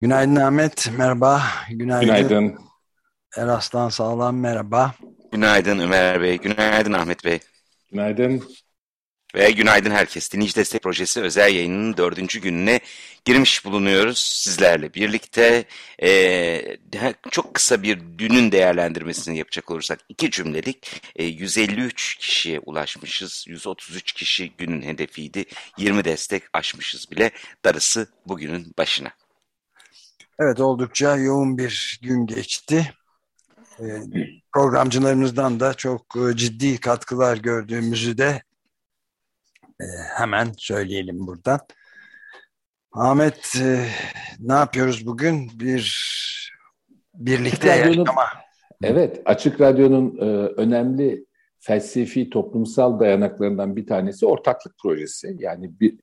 Günaydın Ahmet, merhaba. Günaydın. Günaydın. Eraslan Sağlam, merhaba. Günaydın Ömer Bey, günaydın Ahmet Bey. Günaydın. Ve günaydın herkes. Dinleyici Destek Projesi özel yayınının dördüncü gününe girmiş bulunuyoruz sizlerle birlikte. Ee, çok kısa bir dünün değerlendirmesini yapacak olursak iki cümlelik e, 153 kişiye ulaşmışız. 133 kişi günün hedefiydi. 20 destek aşmışız bile. Darısı bugünün başına. Evet oldukça yoğun bir gün geçti. Ee, programcılarımızdan da çok e, ciddi katkılar gördüğümüzü de e, hemen söyleyelim buradan. Ahmet e, ne yapıyoruz bugün? Bir birlikte yaşama. Evet, Açık Radyo'nun e, önemli felsefi toplumsal dayanaklarından bir tanesi ortaklık projesi. Yani bir,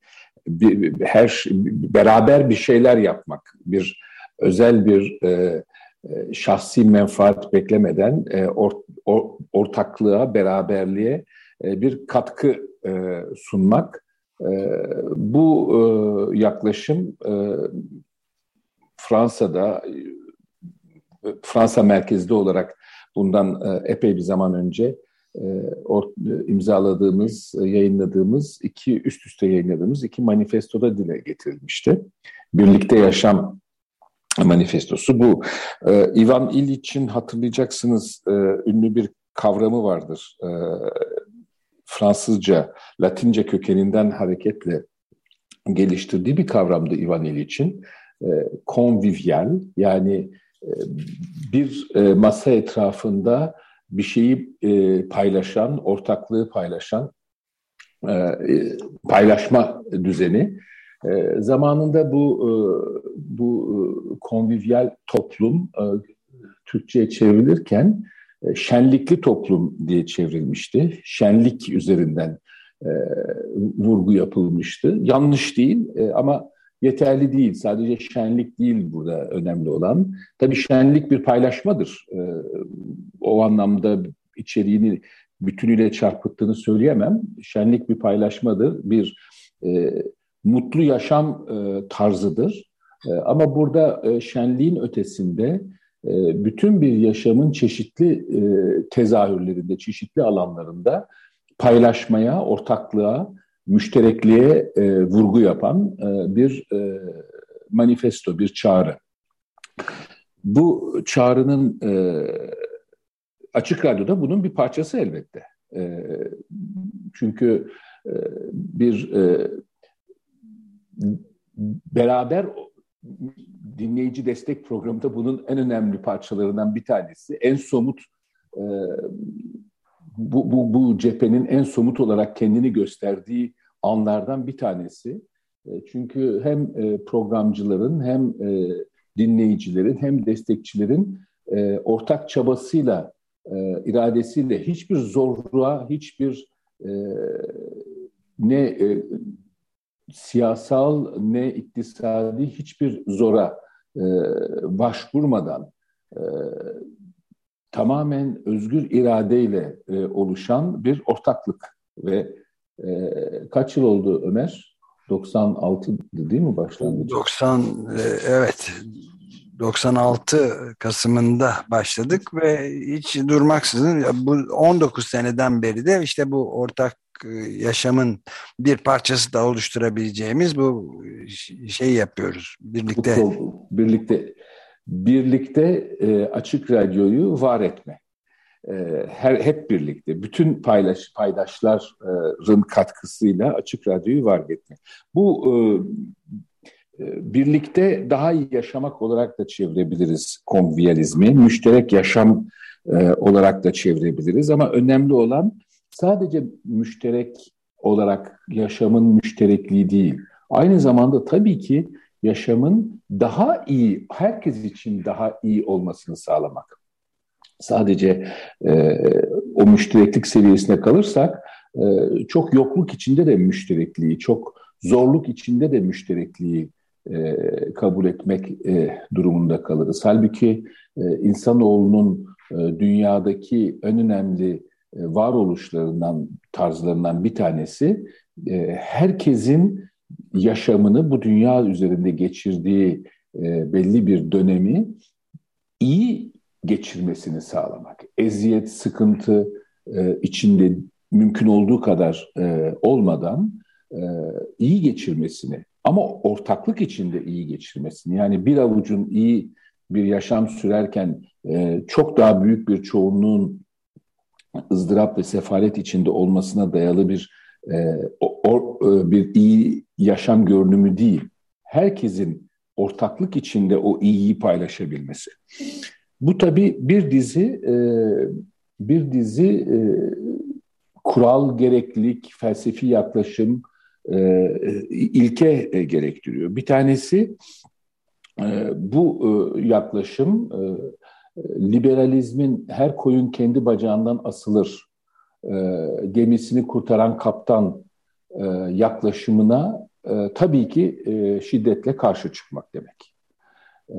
bir her beraber bir şeyler yapmak, bir özel bir e, e, şahsi menfaat beklemeden e, or, or, ortaklığa, beraberliğe e, bir katkı e, sunmak. E, bu e, yaklaşım e, Fransa'da, e, Fransa merkezli olarak bundan e, epey bir zaman önce imzaladığımız, yayınladığımız iki üst üste yayınladığımız iki manifestoda dile getirilmişti. Birlikte yaşam manifestosu bu. Ee, Ivan İliç'in hatırlayacaksınız e, ünlü bir kavramı vardır. E, Fransızca, Latince kökeninden hareketle geliştirdiği bir kavramdı Ivan İliç'in. E, convivial yani e, bir e, masa etrafında bir şeyi e, paylaşan, ortaklığı paylaşan e, e paylaşma düzeni e, zamanında bu e, bu e, konvivyal toplum e, Türkçe'ye çevrilirken e, şenlikli toplum diye çevrilmişti. Şenlik üzerinden vurgu yapılmıştı. Yanlış değil ama yeterli değil. Sadece şenlik değil burada önemli olan. Tabii şenlik bir paylaşmadır. O anlamda içeriğini bütünüyle çarpıttığını söyleyemem. Şenlik bir paylaşmadır. Bir e, mutlu yaşam e, tarzıdır. E, ama burada e, şenliğin ötesinde e, bütün bir yaşamın çeşitli e, tezahürlerinde, çeşitli alanlarında paylaşmaya, ortaklığa, müşterekliğe e, vurgu yapan e, bir e, manifesto, bir çağrı. Bu çağrının e, Açık Radyo'da bunun bir parçası elbette. E, çünkü e, bir e, beraber dinleyici destek programında bunun en önemli parçalarından bir tanesi. En somut e, bu, bu, bu cephenin en somut olarak kendini gösterdiği anlardan bir tanesi. E, çünkü hem e, programcıların hem dinleyicilerin hem destekçilerin ortak çabasıyla, iradesiyle hiçbir zorluğa, hiçbir ne siyasal ne iktisadi hiçbir zora e, başvurmadan e, tamamen özgür iradeyle e, oluşan bir ortaklık ve e, kaç yıl oldu Ömer? 96 değil mi başlangıcı? 90 e, evet 96 Kasım'ında başladık ve hiç durmaksızın bu 19 seneden beri de işte bu ortak yaşamın bir parçası da oluşturabileceğimiz bu şey yapıyoruz birlikte. Birlikte birlikte e, açık radyoyu var etme. E, her hep birlikte bütün paylaş paydaşların katkısıyla açık radyoyu var etme. Bu e, e, birlikte daha iyi yaşamak olarak da çevirebiliriz konviyalizmi. Müşterek yaşam e, olarak da çevirebiliriz ama önemli olan sadece müşterek olarak yaşamın müşterekliği değil. Aynı zamanda tabii ki yaşamın daha iyi, herkes için daha iyi olmasını sağlamak. Sadece e, o müştereklik seviyesine kalırsak e, çok yokluk içinde de müşterekliği, çok zorluk içinde de müşterekliği e, kabul etmek e, durumunda kalırız. Halbuki e, insanoğlunun e, dünyadaki en önemli varoluşlarından, tarzlarından bir tanesi e, herkesin yaşamını bu dünya üzerinde geçirdiği e, belli bir dönemi iyi geçirmesini sağlamak. Eziyet, sıkıntı e, içinde mümkün olduğu kadar e, olmadan e, iyi geçirmesini ama ortaklık içinde iyi geçirmesini yani bir avucun iyi bir yaşam sürerken e, çok daha büyük bir çoğunluğun ızdırap ve sefalet içinde olmasına dayalı bir e, or, e, bir iyi yaşam görünümü değil. Herkesin ortaklık içinde o iyiyi paylaşabilmesi. Bu tabii bir dizi e, bir dizi e, kural, gereklilik, felsefi yaklaşım, e, ilke e, gerektiriyor. Bir tanesi e, bu e, yaklaşım e, liberalizmin her koyun kendi bacağından asılır, e, gemisini kurtaran kaptan e, yaklaşımına e, tabii ki e, şiddetle karşı çıkmak demek. E,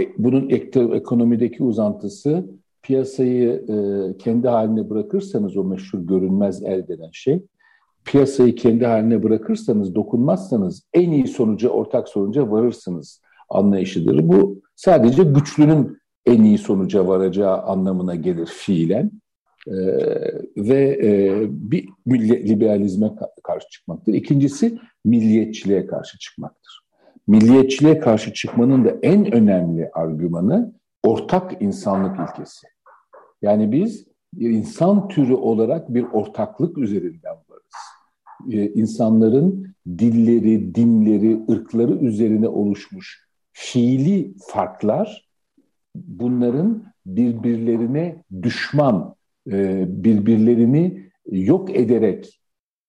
e bunun ekonomideki uzantısı piyasayı e, kendi haline bırakırsanız o meşhur görünmez el denen şey, piyasayı kendi haline bırakırsanız, dokunmazsanız en iyi sonuca, ortak sonuca varırsınız anlayışıdır. Bu sadece güçlünün en iyi sonuca varacağı anlamına gelir fiilen. Ee, ve e, bir liberalizme karşı çıkmaktır. İkincisi milliyetçiliğe karşı çıkmaktır. Milliyetçiliğe karşı çıkmanın da en önemli argümanı ortak insanlık ilkesi. Yani biz insan türü olarak bir ortaklık üzerinden varız. Ee, insanların dilleri, dinleri, ırkları üzerine oluşmuş fiili farklar bunların birbirlerine düşman, e, birbirlerini yok ederek,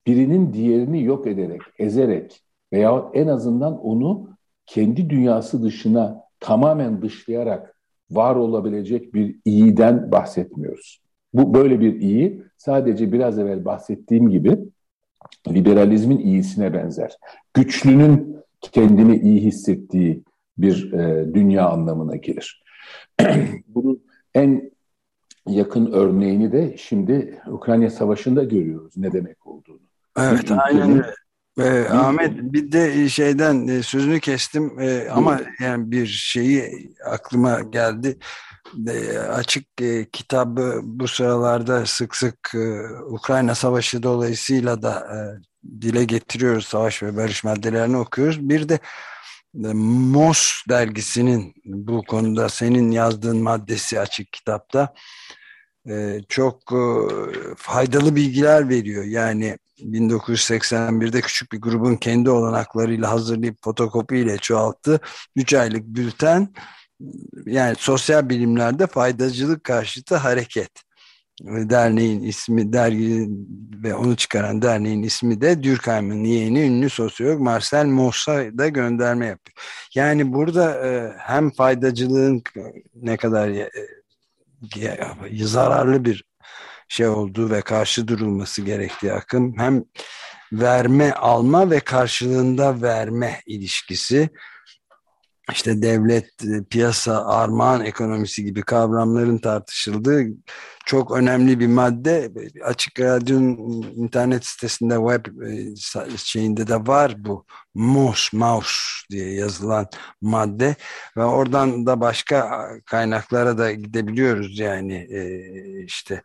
birinin diğerini yok ederek, ezerek veya en azından onu kendi dünyası dışına tamamen dışlayarak var olabilecek bir iyiden bahsetmiyoruz. Bu böyle bir iyi sadece biraz evvel bahsettiğim gibi liberalizmin iyisine benzer. Güçlünün kendini iyi hissettiği bir e, dünya anlamına gelir. Bunun en yakın örneğini de şimdi Ukrayna Savaşı'nda görüyoruz ne demek olduğunu. Evet bir aynen öyle. Ee, Ahmet bir de şeyden e, sözünü kestim ee, ama yani bir şeyi aklıma geldi. E, açık e, kitabı bu sıralarda sık sık e, Ukrayna Savaşı dolayısıyla da e, dile getiriyoruz. Savaş ve barış maddelerini okuyoruz. Bir de MOS dergisinin bu konuda senin yazdığın maddesi açık kitapta e, çok e, faydalı bilgiler veriyor. Yani 1981'de küçük bir grubun kendi olanaklarıyla hazırlayıp fotokopiyle çoğalttı. 3 aylık bülten yani sosyal bilimlerde faydacılık karşıtı hareket derneğin ismi dergi ve onu çıkaran derneğin ismi de Durkheim'in yeğeni ünlü sosyolog Marcel Mauss'a da gönderme yapıyor. Yani burada e, hem faydacılığın ne kadar e, e, zararlı bir şey olduğu ve karşı durulması gerektiği akım hem verme alma ve karşılığında verme ilişkisi işte devlet, e, piyasa, armağan ekonomisi gibi kavramların tartışıldığı çok önemli bir madde. Açık Radyo'nun internet sitesinde web e, şeyinde de var bu. MOS, mouse diye yazılan madde. Ve oradan da başka kaynaklara da gidebiliyoruz yani e, işte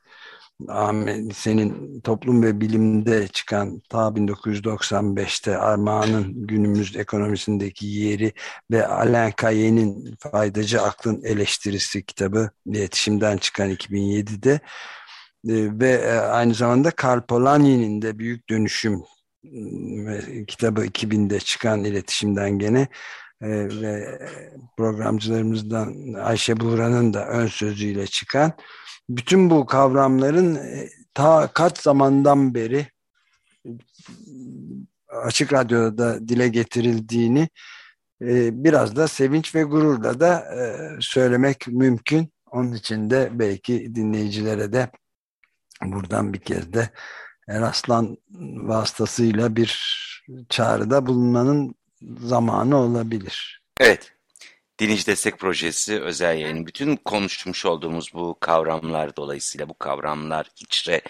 Ahmet, senin toplum ve bilimde çıkan ta 1995'te Armağan'ın günümüz ekonomisindeki yeri ve Alain Cayen'in Faydacı Aklın Eleştirisi kitabı iletişimden çıkan 2007'de e, ve e, aynı zamanda Karl Polanyi'nin de Büyük Dönüşüm e, kitabı 2000'de çıkan iletişimden gene ve programcılarımızdan Ayşe Buğra'nın da ön sözüyle çıkan bütün bu kavramların e, ta kaç zamandan beri açık radyoda da dile getirildiğini e, biraz da sevinç ve gururla da e, söylemek mümkün. Onun için de belki dinleyicilere de buradan bir kez de Eraslan vasıtasıyla bir çağrıda bulunmanın zamanı olabilir. Evet. Dinleyici Destek Projesi özel yayını. Bütün konuşmuş olduğumuz bu kavramlar dolayısıyla bu kavramlar içre,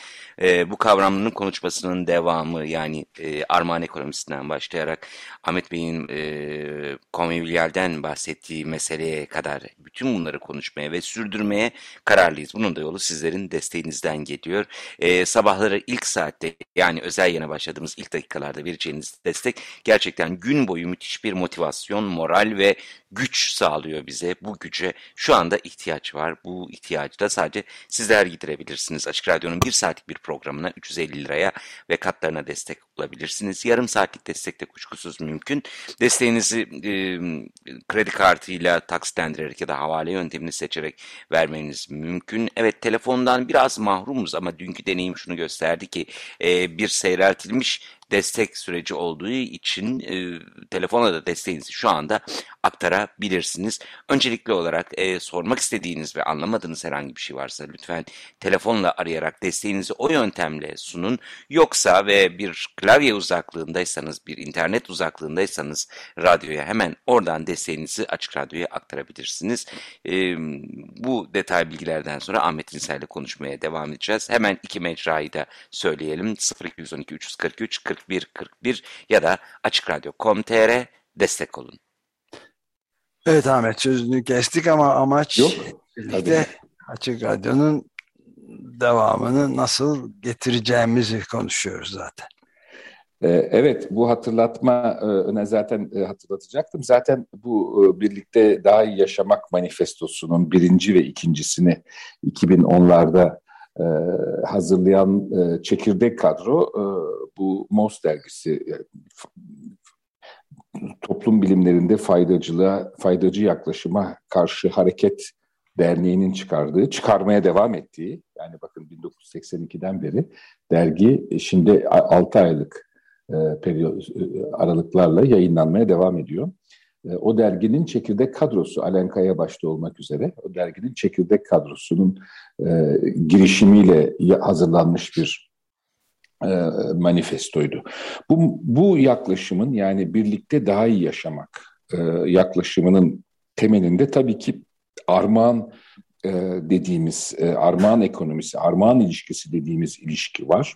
e, bu kavramların konuşmasının devamı yani e, armağan ekonomisinden başlayarak Ahmet Bey'in e, konvivialden bahsettiği meseleye kadar bütün bunları konuşmaya ve sürdürmeye kararlıyız. Bunun da yolu sizlerin desteğinizden geliyor. E, sabahları ilk saatte yani özel yana başladığımız ilk dakikalarda vereceğiniz destek gerçekten gün boyu müthiş bir motivasyon, moral ve güç sağlıyor bize. Bu güce şu anda ihtiyaç var. Bu ihtiyacı da sadece sizler giderebilirsiniz. Açık Radyo'nun bir saatlik bir programına 350 liraya ve katlarına destek olabilirsiniz. Yarım saatlik destek de kuşkusuz mümkün. Desteğinizi e, kredi kartıyla taksitlendirerek ya da havale yöntemini seçerek vermeniz mümkün. Evet telefondan biraz mahrumuz ama dünkü deneyim şunu gösterdi ki e, bir seyreltilmiş destek süreci olduğu için e, telefona da desteğinizi şu anda aktarabilirsiniz. Öncelikli olarak e, sormak istediğiniz ve anlamadığınız herhangi bir şey varsa lütfen telefonla arayarak desteğinizi o yöntemle sunun. Yoksa ve bir klavye uzaklığındaysanız, bir internet uzaklığındaysanız radyoya hemen oradan desteğinizi Açık Radyo'ya aktarabilirsiniz. E, bu detay bilgilerden sonra Ahmet İnsel ile konuşmaya devam edeceğiz. Hemen iki mecrayı da söyleyelim. 0212 343 41 41 ya da açıkradyo.com.tr destek olun. Evet Ahmet sözünü kestik ama amaç Yok, birlikte Açık Radyo'nun devamını nasıl getireceğimizi konuşuyoruz zaten. Ee, evet, bu hatırlatma e, öne zaten e, hatırlatacaktım. Zaten bu e, birlikte daha iyi yaşamak manifestosunun birinci ve ikincisini 2010'larda hazırlayan çekirdek kadro bu MOS dergisi toplum bilimlerinde faydacılığa, faydacı yaklaşıma karşı hareket derneğinin çıkardığı, çıkarmaya devam ettiği, yani bakın 1982'den beri dergi e, şimdi 6 aylık e, periyot, e, aralıklarla yayınlanmaya devam ediyor. E, o derginin çekirdek kadrosu, Alenkaya başta olmak üzere, o derginin çekirdek kadrosunun e, girişimiyle hazırlanmış bir e, manifestoydu. Bu, bu yaklaşımın yani birlikte daha iyi yaşamak e, yaklaşımının temelinde tabii ki armağan e, dediğimiz e, armağan ekonomisi, armağan ilişkisi dediğimiz ilişki var.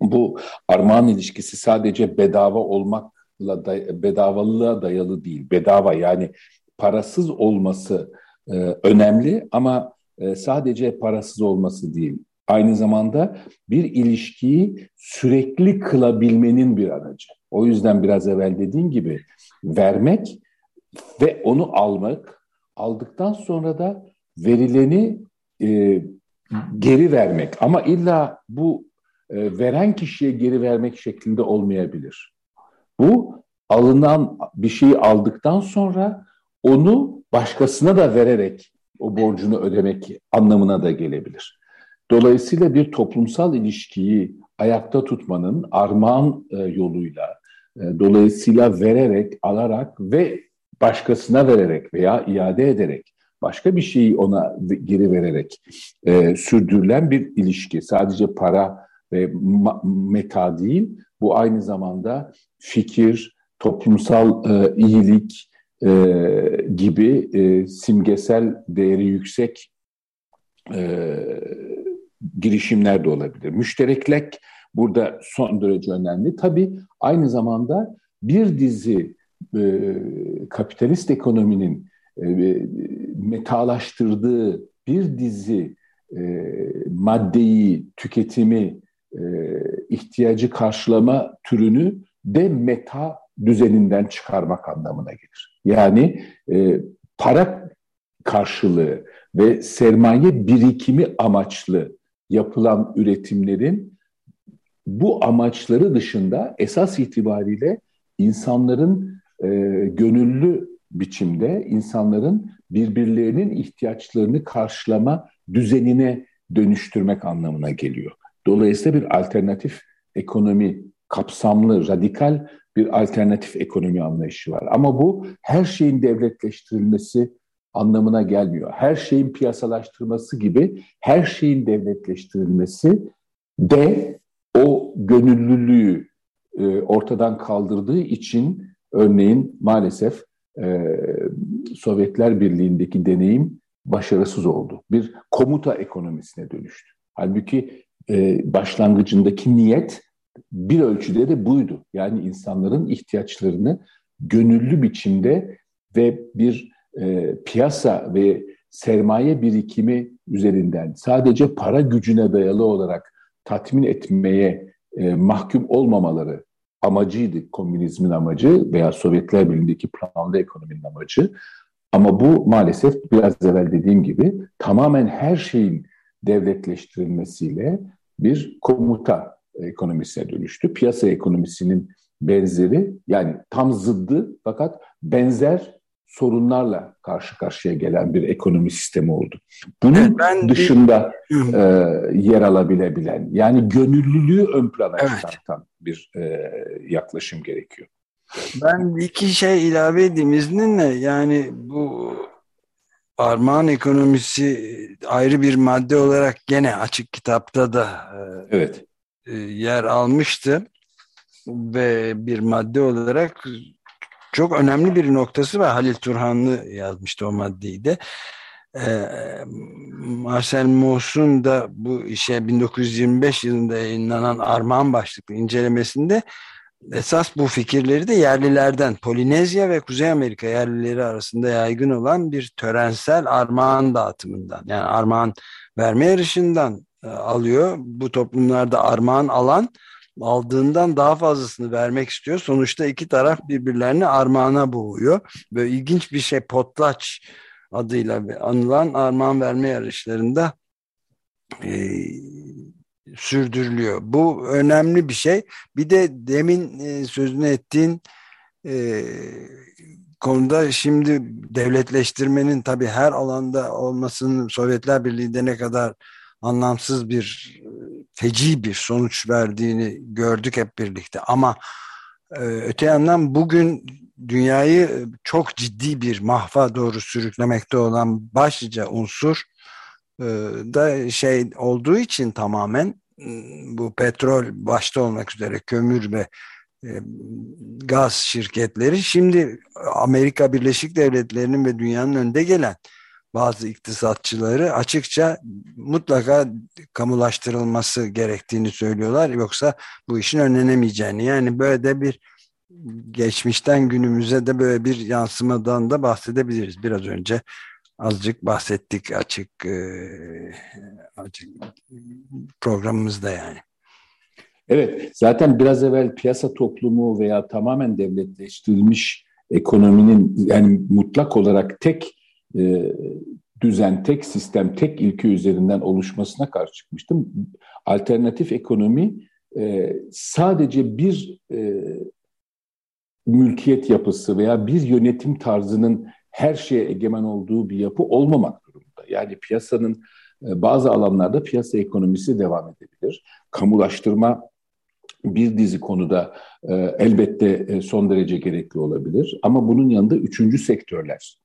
Bu armağan ilişkisi sadece bedava olmakla da, bedavalılığa dayalı değil. Bedava yani parasız olması e, önemli ama e, sadece parasız olması değil aynı zamanda bir ilişkiyi sürekli kılabilmenin bir aracı. O yüzden biraz evvel dediğin gibi vermek ve onu almak, aldıktan sonra da verileni e, geri vermek. Ama illa bu e, veren kişiye geri vermek şeklinde olmayabilir. Bu alınan bir şeyi aldıktan sonra onu başkasına da vererek o borcunu ödemek anlamına da gelebilir. Dolayısıyla bir toplumsal ilişkiyi ayakta tutmanın armağan e, yoluyla, e, dolayısıyla vererek, alarak ve başkasına vererek veya iade ederek, başka bir şeyi ona geri vererek e, sürdürülen bir ilişki. Sadece para ve meta değil, bu aynı zamanda fikir, toplumsal e, iyilik e, gibi e, simgesel değeri yüksek e, girişimler de olabilir. Müştereklik burada son derece önemli. Tabii aynı zamanda bir dizi e, kapitalist ekonominin e, metalaştırdığı bir dizi e, maddeyi, tüketimi, e, ihtiyacı karşılama türünü de meta düzeninden çıkarmak anlamına gelir. Yani e, para karşılığı ve sermaye birikimi amaçlı yapılan üretimlerin bu amaçları dışında esas itibariyle insanların e, gönüllü biçimde insanların birbirlerinin ihtiyaçlarını karşılama düzenine dönüştürmek anlamına geliyor. Dolayısıyla bir alternatif ekonomi, kapsamlı, radikal bir alternatif ekonomi anlayışı var. Ama bu her şeyin devletleştirilmesi, anlamına gelmiyor. Her şeyin piyasalaştırması gibi her şeyin devletleştirilmesi de o gönüllülüğü e, ortadan kaldırdığı için örneğin maalesef e, Sovyetler Birliği'ndeki deneyim başarısız oldu. Bir komuta ekonomisine dönüştü. Halbuki e, başlangıcındaki niyet bir ölçüde de buydu. Yani insanların ihtiyaçlarını gönüllü biçimde ve bir e, piyasa ve sermaye birikimi üzerinden sadece para gücüne dayalı olarak tatmin etmeye e, mahkum olmamaları amacıydı komünizmin amacı veya Sovyetler Birliği'ndeki planlı ekonominin amacı. Ama bu maalesef biraz evvel dediğim gibi tamamen her şeyin devletleştirilmesiyle bir komuta ekonomisine dönüştü. Piyasa ekonomisinin benzeri yani tam zıddı fakat benzer sorunlarla karşı karşıya gelen bir ekonomi sistemi oldu. Bunun ben dışında bir... e, yer alabilebilen yani gönüllülüğü ön plana evet. çıkartan bir e, yaklaşım gerekiyor. Ben iki şey ilave edeyim izninle yani bu armağan ekonomisi ayrı bir madde olarak gene açık kitapta da e, evet. e, yer almıştı ve bir madde olarak çok önemli bir noktası var. Halil Turhanlı yazmıştı o maddeyi de. Ee, Marcel Mauss'un da bu işe 1925 yılında yayınlanan Armağan başlıklı incelemesinde esas bu fikirleri de yerlilerden Polinezya ve Kuzey Amerika yerlileri arasında yaygın olan bir törensel armağan dağıtımından yani armağan verme yarışından e, alıyor. Bu toplumlarda armağan alan aldığından daha fazlasını vermek istiyor. Sonuçta iki taraf birbirlerini armağana boğuyor. Böyle ilginç bir şey potlaç adıyla anılan armağan verme yarışlarında e, sürdürülüyor. Bu önemli bir şey. Bir de demin e, sözünü ettiğin e, konuda şimdi devletleştirmenin tabii her alanda olmasının Sovyetler Birliği'nde ne kadar anlamsız bir feci bir sonuç verdiğini gördük hep birlikte ama e, öte yandan bugün dünyayı çok ciddi bir mahva doğru sürüklemekte olan başlıca unsur e, da şey olduğu için tamamen bu petrol başta olmak üzere kömür ve e, gaz şirketleri şimdi Amerika Birleşik Devletleri'nin ve dünyanın önde gelen bazı iktisatçıları açıkça mutlaka kamulaştırılması gerektiğini söylüyorlar. Yoksa bu işin önlenemeyeceğini yani böyle de bir geçmişten günümüze de böyle bir yansımadan da bahsedebiliriz. Biraz önce azıcık bahsettik açık, e, açık programımızda yani. Evet, zaten biraz evvel piyasa toplumu veya tamamen devletleştirilmiş ekonominin yani mutlak olarak tek e, düzen, tek sistem, tek ilke üzerinden oluşmasına karşı çıkmıştım. Alternatif ekonomi e, sadece bir e, mülkiyet yapısı veya bir yönetim tarzının her şeye egemen olduğu bir yapı olmamak durumunda. Yani piyasanın e, bazı alanlarda piyasa ekonomisi devam edebilir. Kamulaştırma bir dizi konuda e, elbette e, son derece gerekli olabilir. Ama bunun yanında üçüncü sektörler,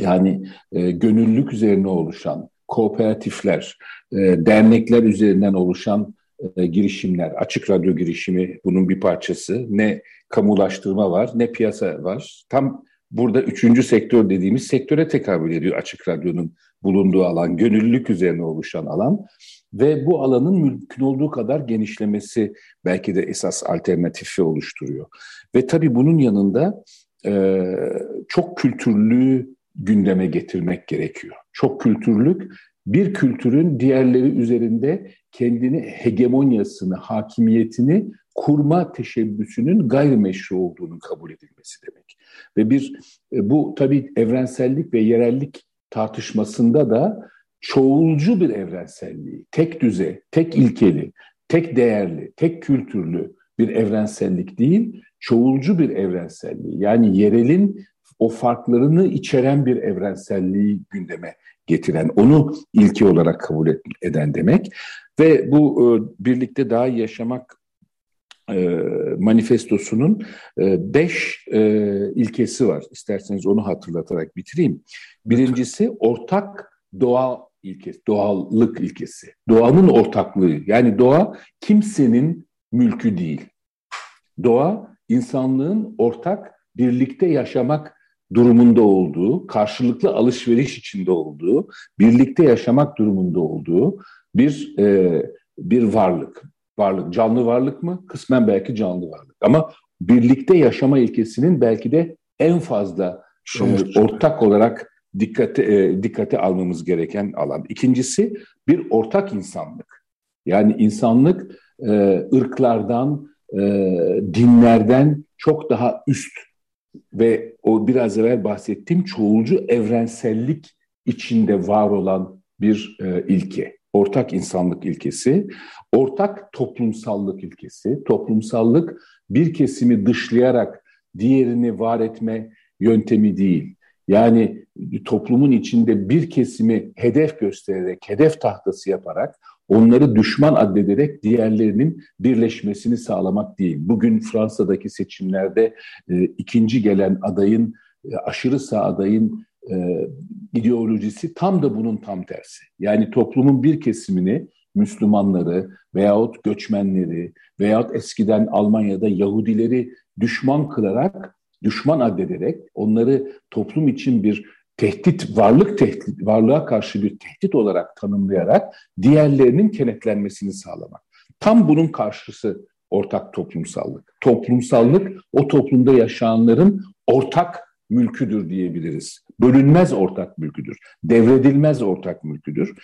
yani gönüllülük üzerine oluşan kooperatifler, dernekler üzerinden oluşan girişimler, açık radyo girişimi bunun bir parçası. Ne kamulaştırma var, ne piyasa var. Tam burada üçüncü sektör dediğimiz sektöre tekabül ediyor açık radyonun bulunduğu alan, gönüllülük üzerine oluşan alan. Ve bu alanın mümkün olduğu kadar genişlemesi belki de esas alternatifi oluşturuyor. Ve tabii bunun yanında e, çok kültürlü gündeme getirmek gerekiyor. Çok kültürlük bir kültürün diğerleri üzerinde kendini hegemonyasını, hakimiyetini kurma teşebbüsünün gayrimeşru olduğunu kabul edilmesi demek. Ve bir e, bu tabii evrensellik ve yerellik tartışmasında da çoğulcu bir evrenselliği, tek düze, tek ilkeli, tek değerli, tek kültürlü bir evrensellik değil, çoğulcu bir evrenselliği. Yani yerelin o farklarını içeren bir evrenselliği gündeme getiren, onu ilki olarak kabul eden demek. Ve bu e, birlikte daha yaşamak manifestosunun e, beş e, ilkesi var. İsterseniz onu hatırlatarak bitireyim. Birincisi ortak doğa ilkesi, doğallık ilkesi. Doğanın ortaklığı. Yani doğa kimsenin mülkü değil. Doğa insanlığın ortak birlikte yaşamak durumunda olduğu, karşılıklı alışveriş içinde olduğu, birlikte yaşamak durumunda olduğu bir e, bir varlık. Varlık, canlı varlık mı? Kısmen belki canlı varlık. Ama birlikte yaşama ilkesinin belki de en fazla e, ortak olarak dikkate e, dikkate almamız gereken alan. İkincisi bir ortak insanlık. Yani insanlık e, ırklardan, e, dinlerden çok daha üst ve o biraz evvel bahsettiğim çoğulcu evrensellik içinde var olan bir e, ilke. Ortak insanlık ilkesi, ortak toplumsallık ilkesi. Toplumsallık bir kesimi dışlayarak diğerini var etme yöntemi değil. Yani toplumun içinde bir kesimi hedef göstererek, hedef tahtası yaparak onları düşman addederek diğerlerinin birleşmesini sağlamak değil. Bugün Fransa'daki seçimlerde e, ikinci gelen adayın, e, aşırı sağ adayın e, ideolojisi tam da bunun tam tersi. Yani toplumun bir kesimini Müslümanları veyahut göçmenleri veyahut eskiden Almanya'da Yahudileri düşman kılarak, düşman addederek onları toplum için bir tehdit, varlık tehdit, varlığa karşı bir tehdit olarak tanımlayarak diğerlerinin kenetlenmesini sağlamak. Tam bunun karşısı ortak toplumsallık. Toplumsallık o toplumda yaşayanların ortak mülküdür diyebiliriz. Bölünmez ortak mülküdür. Devredilmez ortak mülküdür.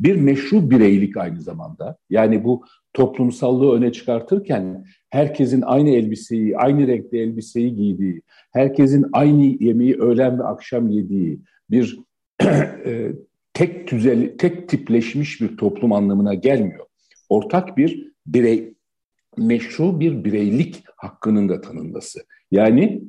Bir meşru bireylik aynı zamanda. Yani bu toplumsallığı öne çıkartırken herkesin aynı elbiseyi, aynı renkte elbiseyi giydiği, herkesin aynı yemeği öğlen ve akşam yediği bir e, tek tüzel, tek tipleşmiş bir toplum anlamına gelmiyor. Ortak bir birey, meşru bir bireylik hakkının da tanınması. Yani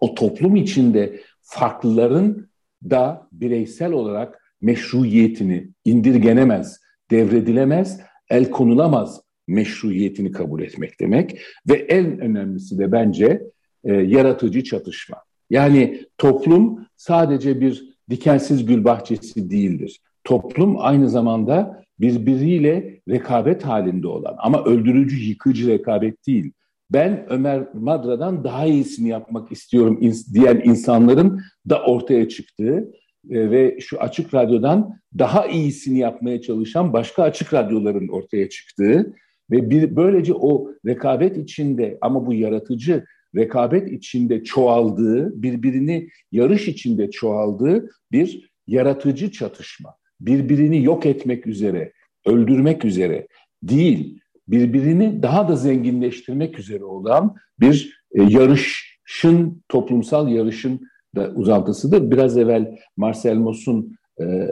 o toplum içinde farklıların da bireysel olarak meşruiyetini indirgenemez, devredilemez, el konulamaz meşruiyetini kabul etmek demek ve en önemlisi de bence e, yaratıcı çatışma. Yani toplum sadece bir dikensiz gül bahçesi değildir. Toplum aynı zamanda birbiriyle rekabet halinde olan ama öldürücü, yıkıcı rekabet değil. Ben Ömer Madra'dan daha iyisini yapmak istiyorum diyen insanların da ortaya çıktığı e, ve şu açık radyodan daha iyisini yapmaya çalışan başka açık radyoların ortaya çıktığı ve bir, böylece o rekabet içinde ama bu yaratıcı rekabet içinde çoğaldığı, birbirini yarış içinde çoğaldığı bir yaratıcı çatışma. Birbirini yok etmek üzere, öldürmek üzere değil, birbirini daha da zenginleştirmek üzere olan bir e, yarışın, toplumsal yarışın da uzantısıdır. Biraz evvel Marcel Mauss'un e,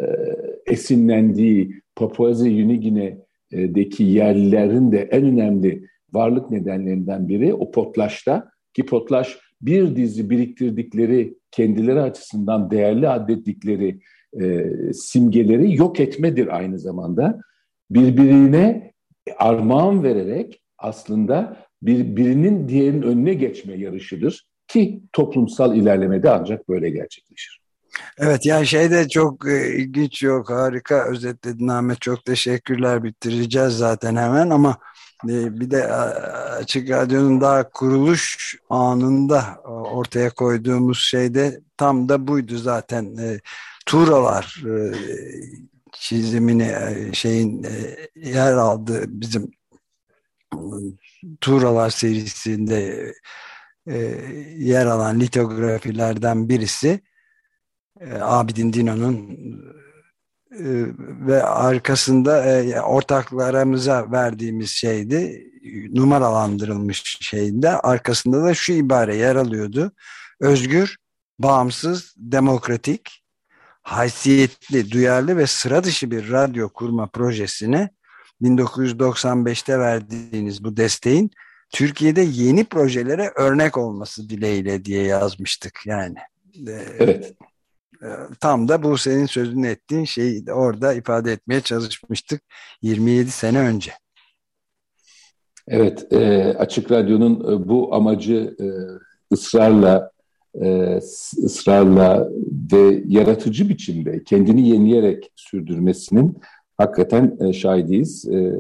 esinlendiği Papua New Gine'deki yerlilerin de en önemli varlık nedenlerinden biri o potlaşta ki potlaş bir dizi biriktirdikleri kendileri açısından değerli addettikleri e, simgeleri yok etmedir aynı zamanda. Birbirine armağan vererek aslında bir, birinin diğerinin önüne geçme yarışıdır ki toplumsal ilerlemede ancak böyle gerçekleşir. Evet yani şey de çok e, ilginç yok harika özetledin Ahmet çok teşekkürler bitireceğiz zaten hemen ama e, bir de Açık Radyo'nun daha kuruluş anında e, ortaya koyduğumuz şey de tam da buydu zaten e, Tuğralar e, çizimini e, şeyin e, yer aldı bizim Tuğralar serisinde e, yer alan litografilerden birisi e, Abidin Dino'nun e, ve arkasında e, ortaklarımıza verdiğimiz şeydi numaralandırılmış şeyinde arkasında da şu ibare yer alıyordu. Özgür, bağımsız, demokratik haysiyetli, duyarlı ve sıra dışı bir radyo kurma projesine 1995'te verdiğiniz bu desteğin Türkiye'de yeni projelere örnek olması dileğiyle diye yazmıştık yani. Ee, evet. E, tam da bu senin sözünü ettiğin şeyi orada ifade etmeye çalışmıştık 27 sene önce. Evet, e, Açık Radyo'nun e, bu amacı e, ısrarla ısrarla ve yaratıcı biçimde kendini yenileyerek sürdürmesinin hakikaten e, şahidiyiz. E,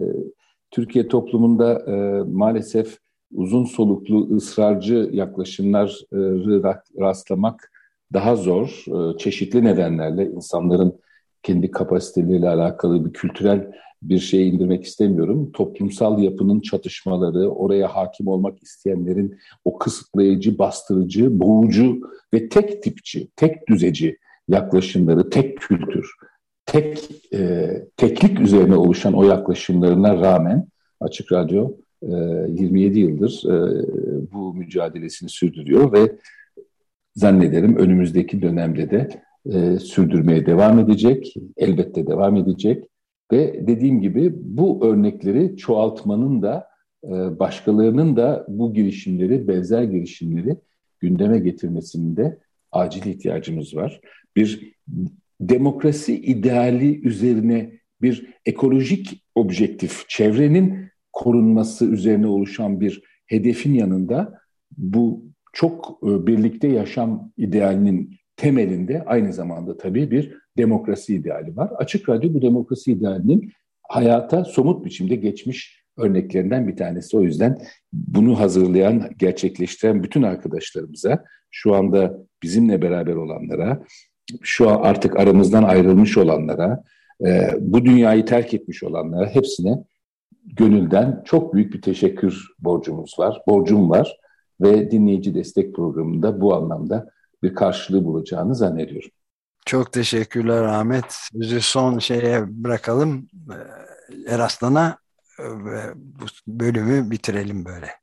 Türkiye toplumunda e, maalesef uzun soluklu ısrarcı yaklaşımları rastlamak daha zor, e, çeşitli nedenlerle insanların kendi kapasiteleriyle alakalı bir kültürel bir şeye indirmek istemiyorum. Toplumsal yapının çatışmaları, oraya hakim olmak isteyenlerin o kısıtlayıcı, bastırıcı, boğucu ve tek tipçi, tek düzeci yaklaşımları, tek kültür, tek e, teklik üzerine oluşan o yaklaşımlarına rağmen Açık Radyo e, 27 yıldır e, bu mücadelesini sürdürüyor ve zannederim önümüzdeki dönemde de e, sürdürmeye devam edecek, elbette devam edecek ve dediğim gibi bu örnekleri çoğaltmanın da e, başkalarının da bu girişimleri, benzer girişimleri gündeme getirmesinin de acil ihtiyacımız var. Bir demokrasi ideali üzerine bir ekolojik objektif, çevrenin korunması üzerine oluşan bir hedefin yanında bu çok e, birlikte yaşam idealinin temelinde aynı zamanda tabii bir demokrasi ideali var. Açık Radyo bu demokrasi idealinin hayata somut biçimde geçmiş örneklerinden bir tanesi. O yüzden bunu hazırlayan, gerçekleştiren bütün arkadaşlarımıza, şu anda bizimle beraber olanlara, şu an artık aramızdan ayrılmış olanlara, e, bu dünyayı terk etmiş olanlara hepsine gönülden çok büyük bir teşekkür borcumuz var, borcum var ve dinleyici destek programında bu anlamda bir karşılığı bulacağını zannediyorum. Çok teşekkürler Ahmet. Bizi son şeye bırakalım. Eraslan'a ve bu bölümü bitirelim böyle.